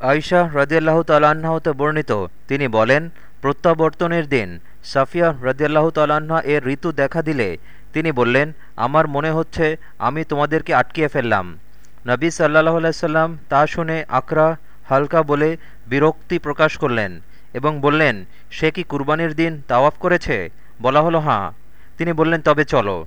আয়শাহ রদিয়াল্লাহ তাল্লাহতে বর্ণিত। তিনি বলেন, প্রত্যাবর্তনের দিন সাফিয়া রদিয়াল্লাহ তাল্লাহা এর ঋতু দেখা দিলে তিনি বললেন, আমার মনে হচ্ছে আমি তোমাদেরকে আটকিয়ে ফেললাম। নবী সাল্লাহ আলাইসাল্লাম তা শুনে আকরা, হালকা বলে বিরক্তি প্রকাশ করলেন এবং বললেন, সে কি কুরবানির দিন তাওয়াফ করেছে? বলা হলো হাঁ তিনি বললেন, তবে চলো।